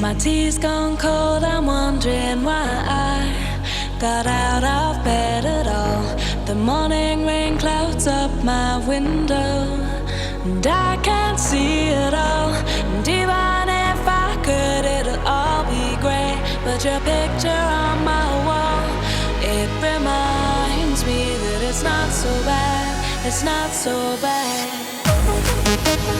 My tea's gone cold, I'm wondering why I got out of bed at all. The morning rain clouds up my window, and I can't see it all. And even if I could, it'll all be grey. But your picture on my wall, it reminds me that it's not so bad, it's not so bad.